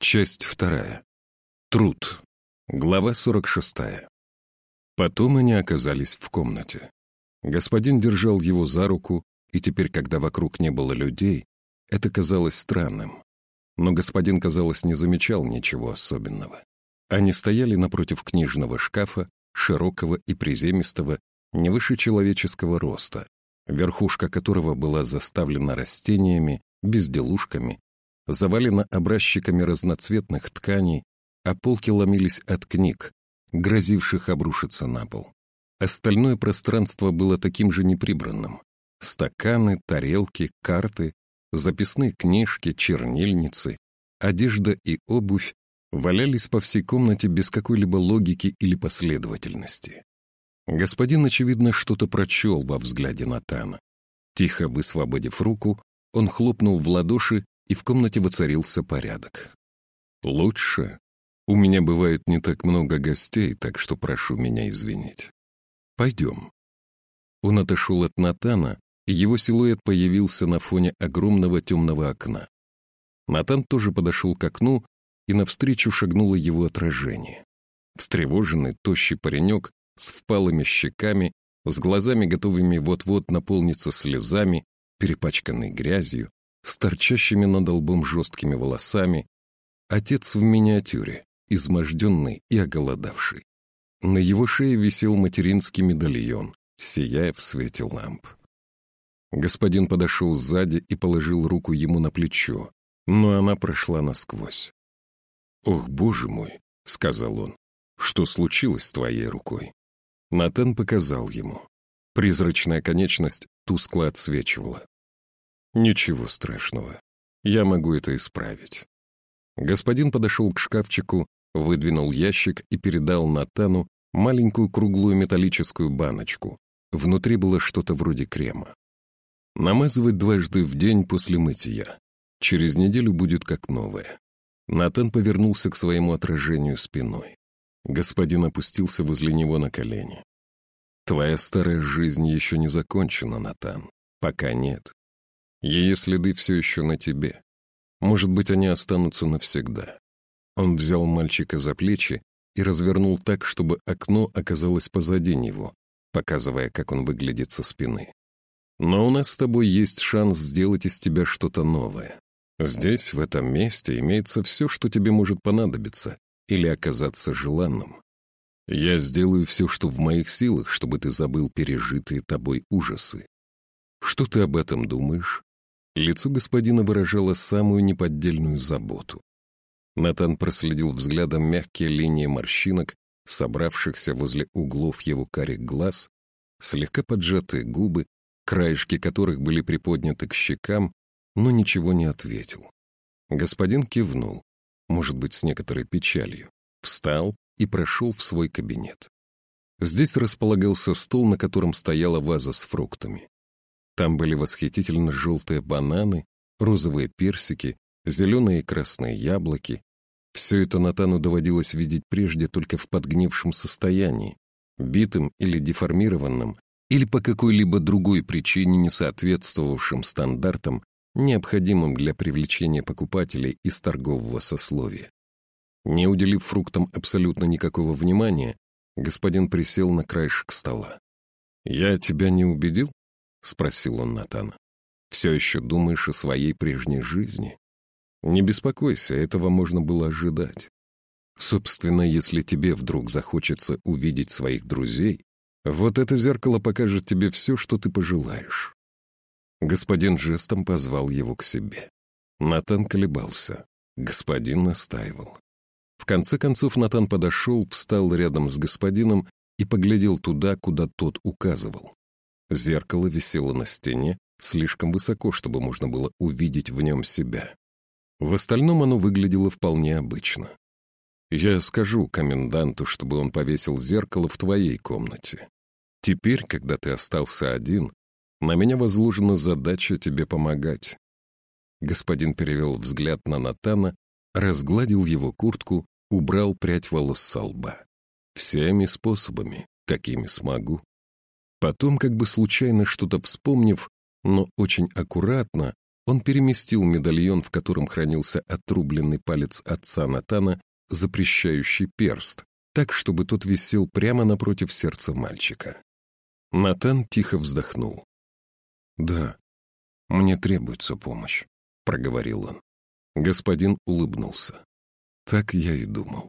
Часть вторая. Труд. Глава 46. Потом они оказались в комнате. Господин держал его за руку, и теперь, когда вокруг не было людей, это казалось странным. Но господин, казалось, не замечал ничего особенного. Они стояли напротив книжного шкафа, широкого и приземистого, не выше человеческого роста, верхушка которого была заставлена растениями, безделушками, завалена образчиками разноцветных тканей, а полки ломились от книг, грозивших обрушиться на пол. Остальное пространство было таким же неприбранным. Стаканы, тарелки, карты, записные книжки, чернильницы, одежда и обувь валялись по всей комнате без какой-либо логики или последовательности. Господин, очевидно, что-то прочел во взгляде Натана. Тихо высвободив руку, он хлопнул в ладоши, и в комнате воцарился порядок. «Лучше. У меня бывает не так много гостей, так что прошу меня извинить. Пойдем». Он отошел от Натана, и его силуэт появился на фоне огромного темного окна. Натан тоже подошел к окну, и навстречу шагнуло его отражение. Встревоженный, тощий паренек с впалыми щеками, с глазами, готовыми вот-вот наполниться слезами, перепачканный грязью, с торчащими над лбом жесткими волосами, отец в миниатюре, изможденный и оголодавший. На его шее висел материнский медальон, сияя в свете ламп. Господин подошел сзади и положил руку ему на плечо, но она прошла насквозь. «Ох, боже мой!» — сказал он. «Что случилось с твоей рукой?» Натан показал ему. Призрачная конечность тускло отсвечивала. «Ничего страшного. Я могу это исправить». Господин подошел к шкафчику, выдвинул ящик и передал Натану маленькую круглую металлическую баночку. Внутри было что-то вроде крема. Намазывать дважды в день после мытья. Через неделю будет как новое. Натан повернулся к своему отражению спиной. Господин опустился возле него на колени. «Твоя старая жизнь еще не закончена, Натан. Пока нет. Ее следы все еще на тебе. Может быть, они останутся навсегда». Он взял мальчика за плечи и развернул так, чтобы окно оказалось позади него, показывая, как он выглядит со спины. «Но у нас с тобой есть шанс сделать из тебя что-то новое. Здесь, в этом месте, имеется все, что тебе может понадобиться, или оказаться желанным. Я сделаю все, что в моих силах, чтобы ты забыл пережитые тобой ужасы. Что ты об этом думаешь?» Лицо господина выражало самую неподдельную заботу. Натан проследил взглядом мягкие линии морщинок, собравшихся возле углов его карих глаз, слегка поджатые губы, краешки которых были приподняты к щекам, но ничего не ответил. Господин кивнул может быть, с некоторой печалью, встал и прошел в свой кабинет. Здесь располагался стол, на котором стояла ваза с фруктами. Там были восхитительно желтые бананы, розовые персики, зеленые и красные яблоки. Все это Натану доводилось видеть прежде только в подгнившем состоянии, битым или деформированным, или по какой-либо другой причине не соответствовавшим стандартам необходимым для привлечения покупателей из торгового сословия. Не уделив фруктам абсолютно никакого внимания, господин присел на краешек стола. «Я тебя не убедил?» — спросил он Натана. «Все еще думаешь о своей прежней жизни? Не беспокойся, этого можно было ожидать. Собственно, если тебе вдруг захочется увидеть своих друзей, вот это зеркало покажет тебе все, что ты пожелаешь. Господин жестом позвал его к себе. Натан колебался. Господин настаивал. В конце концов Натан подошел, встал рядом с господином и поглядел туда, куда тот указывал. Зеркало висело на стене, слишком высоко, чтобы можно было увидеть в нем себя. В остальном оно выглядело вполне обычно. Я скажу коменданту, чтобы он повесил зеркало в твоей комнате. Теперь, когда ты остался один, на меня возложена задача тебе помогать». Господин перевел взгляд на Натана, разгладил его куртку, убрал прядь волос со лба. Всеми способами, какими смогу. Потом, как бы случайно что-то вспомнив, но очень аккуратно, Он переместил медальон, в котором хранился отрубленный палец отца Натана, запрещающий перст, так, чтобы тот висел прямо напротив сердца мальчика. Натан тихо вздохнул. «Да, мне требуется помощь», — проговорил он. Господин улыбнулся. «Так я и думал».